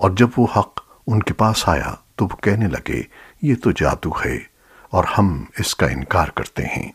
اور جب وہ حق ان کے پاس آیا تو وہ کہنے لگے، یہ تو جادو ہے اور ہم اس کا انکار کرتے ہیں۔